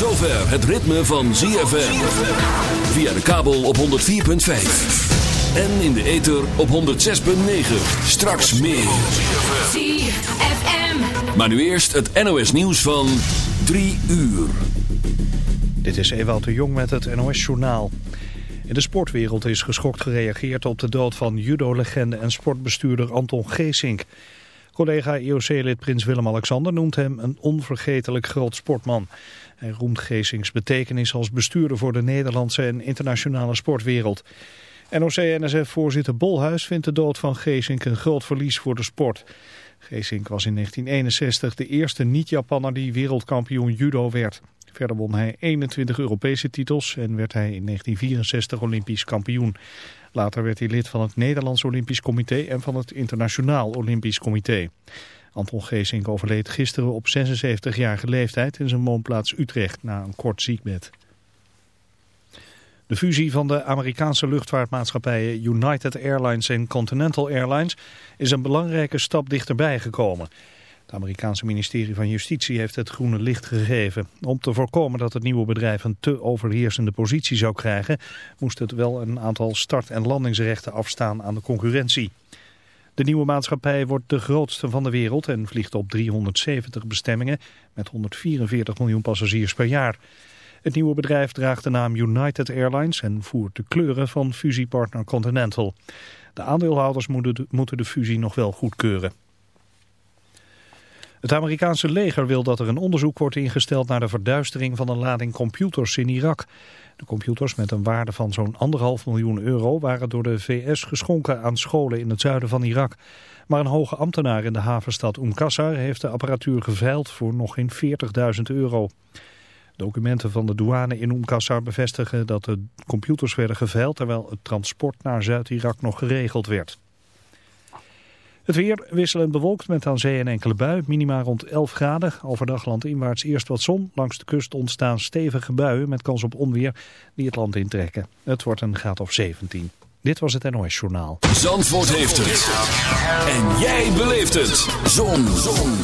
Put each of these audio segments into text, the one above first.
zover het ritme van ZFM. Via de kabel op 104.5. En in de ether op 106.9. Straks meer. ZFM. Maar nu eerst het NOS nieuws van 3 uur. Dit is Ewout de Jong met het NOS-journaal. In de sportwereld is geschokt gereageerd op de dood van judo-legende en sportbestuurder Anton Geesink. Collega IOC-lid Prins Willem-Alexander noemt hem een onvergetelijk groot sportman. Hij roemt Geesinks betekenis als bestuurder voor de Nederlandse en internationale sportwereld. NOC-NSF-voorzitter Bolhuis vindt de dood van Geesink een groot verlies voor de sport. Geesink was in 1961 de eerste niet-Japanner die wereldkampioen judo werd. Verder won hij 21 Europese titels en werd hij in 1964 Olympisch kampioen. Later werd hij lid van het Nederlands Olympisch Comité en van het Internationaal Olympisch Comité. Anton Geesink overleed gisteren op 76-jarige leeftijd in zijn woonplaats Utrecht na een kort ziekbed. De fusie van de Amerikaanse luchtvaartmaatschappijen United Airlines en Continental Airlines is een belangrijke stap dichterbij gekomen. Het Amerikaanse ministerie van Justitie heeft het groene licht gegeven. Om te voorkomen dat het nieuwe bedrijf een te overheersende positie zou krijgen, moest het wel een aantal start- en landingsrechten afstaan aan de concurrentie. De nieuwe maatschappij wordt de grootste van de wereld en vliegt op 370 bestemmingen met 144 miljoen passagiers per jaar. Het nieuwe bedrijf draagt de naam United Airlines en voert de kleuren van fusiepartner Continental. De aandeelhouders moeten de fusie nog wel goedkeuren. Het Amerikaanse leger wil dat er een onderzoek wordt ingesteld naar de verduistering van een lading computers in Irak. De computers met een waarde van zo'n anderhalf miljoen euro waren door de VS geschonken aan scholen in het zuiden van Irak. Maar een hoge ambtenaar in de havenstad Qasar heeft de apparatuur geveild voor nog geen 40.000 euro. Documenten van de douane in Qasar bevestigen dat de computers werden geveild terwijl het transport naar Zuid-Irak nog geregeld werd. Het weer wisselend bewolkt met aan zee een enkele bui. Minima rond 11 graden. Overdag landinwaarts eerst wat zon. Langs de kust ontstaan stevige buien met kans op onweer die het land intrekken. Het wordt een graad of 17. Dit was het NOS Journaal. Zandvoort heeft het. En jij beleeft het. Zon. zon.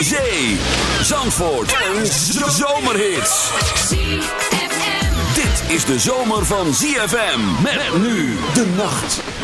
Zee. Zandvoort. Een zomerhit. Dit is de zomer van ZFM. Met nu de nacht.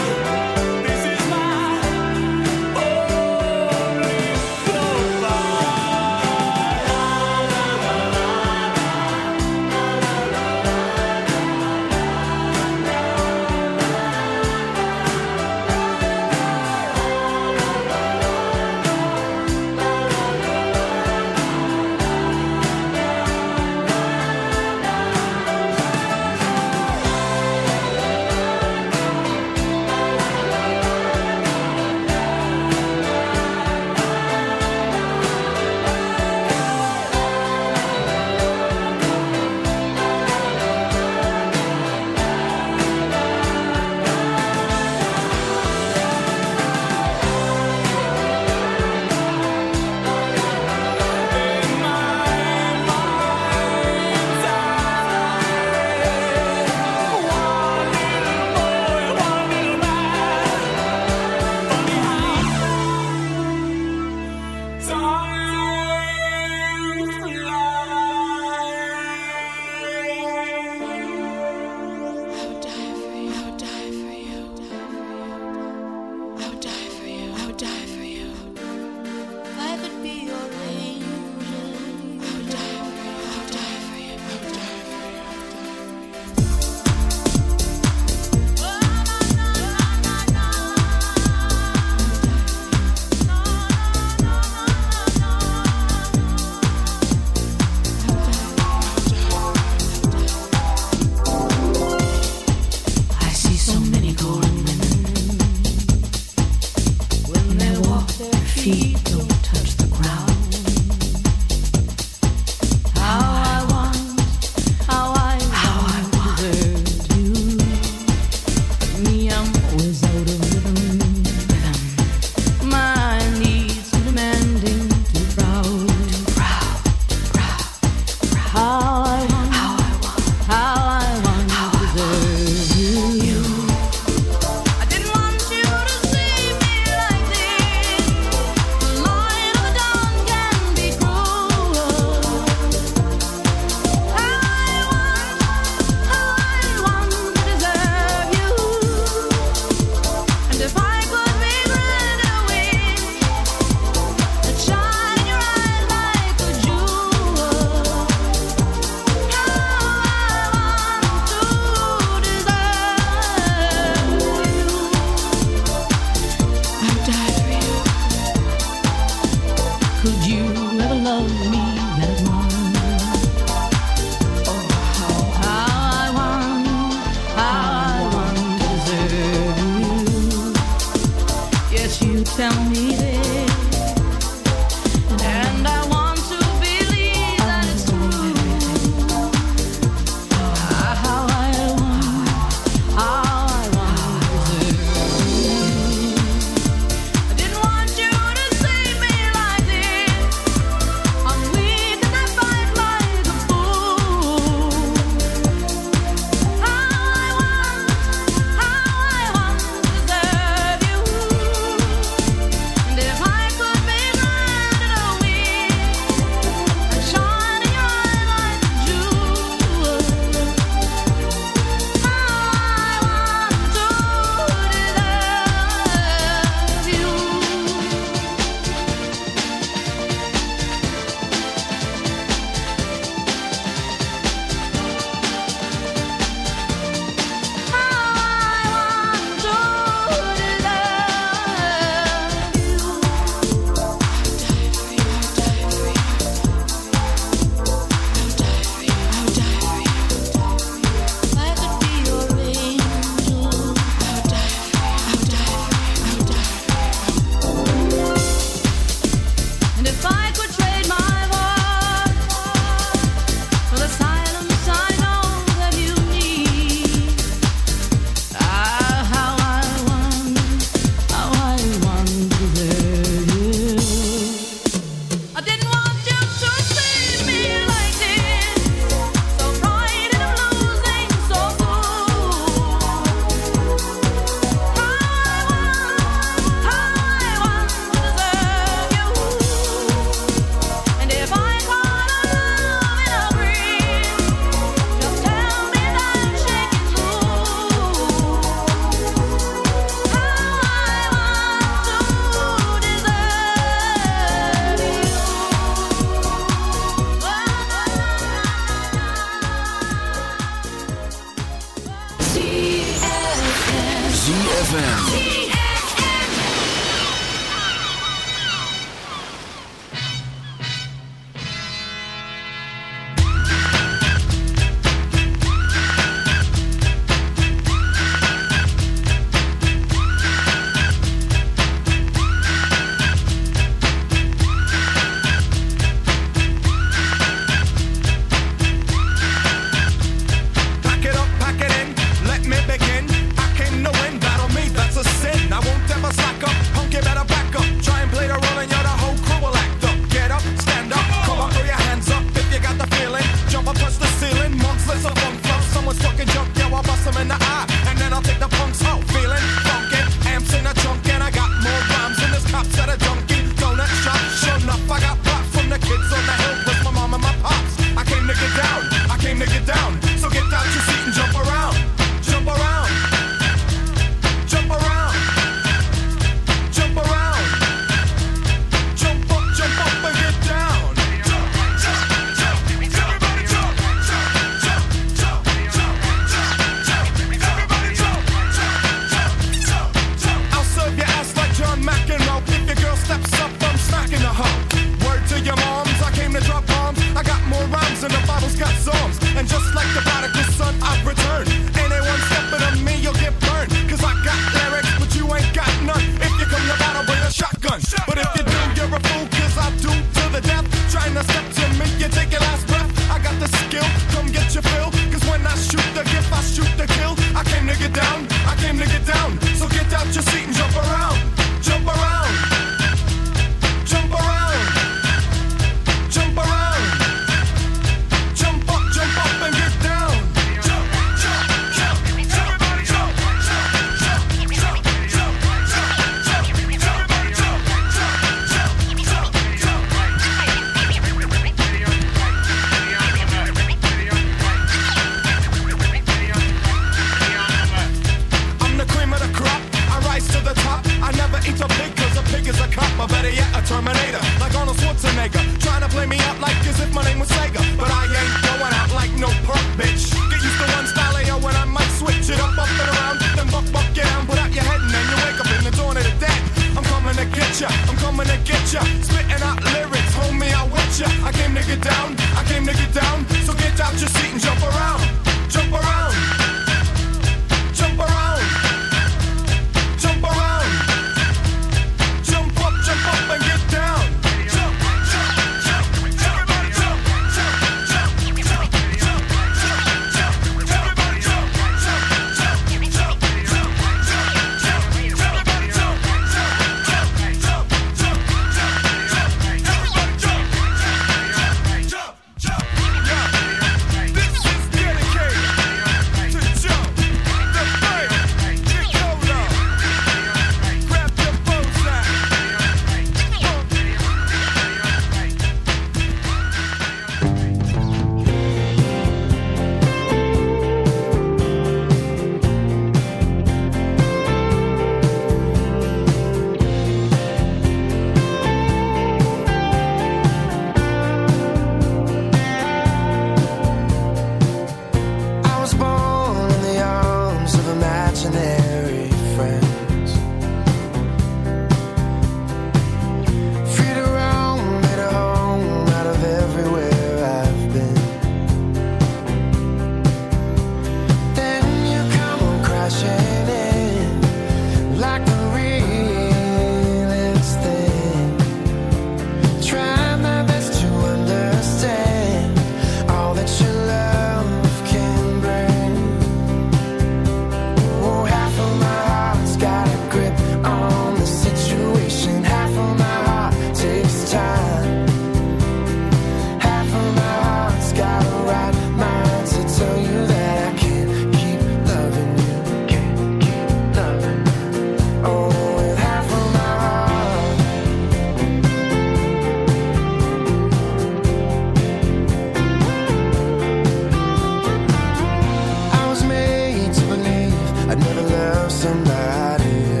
love somebody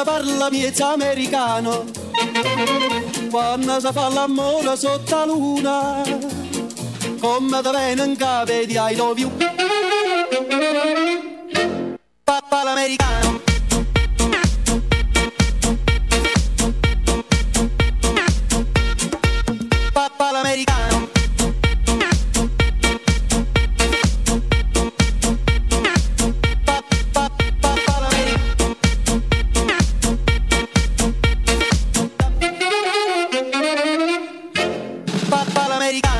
quando parla miezza americano, quando si fa l'amore sotto la luna, come da venga vedi ai love you. Americana.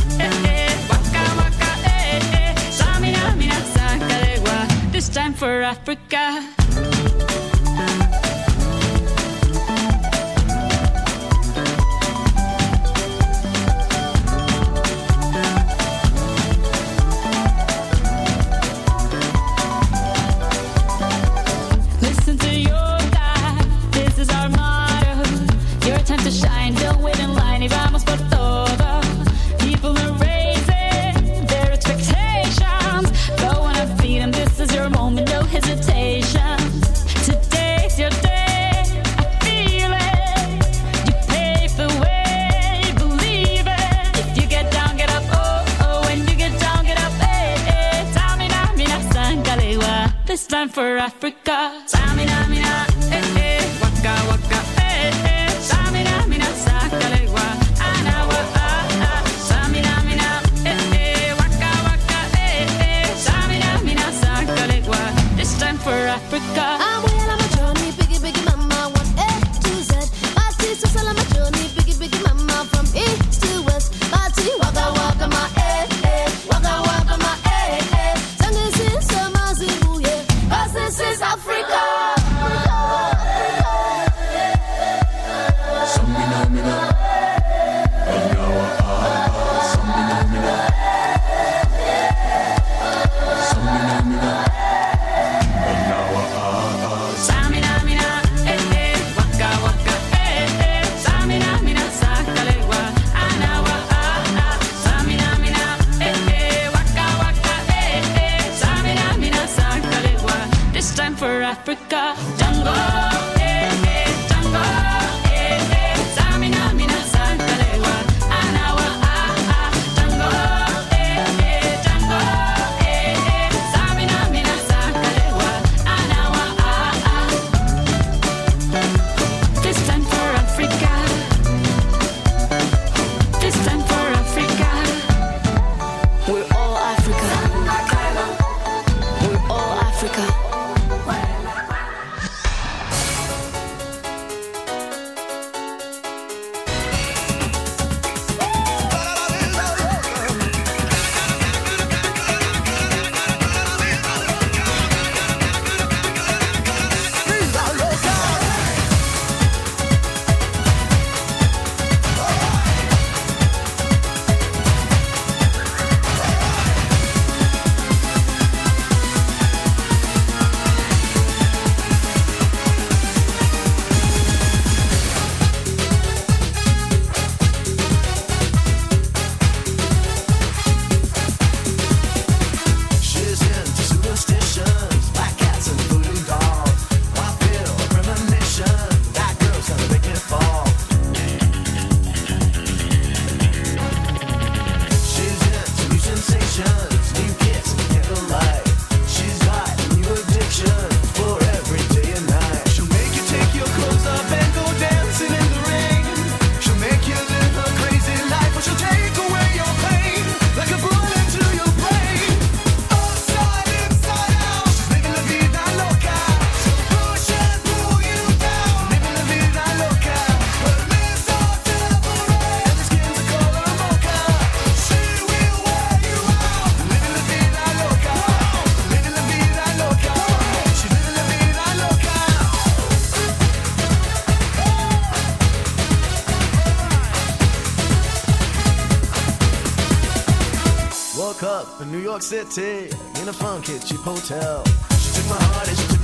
time for Africa. Africa. for Africa. Jungle. city in a funky cheap hotel. She took my heart and she took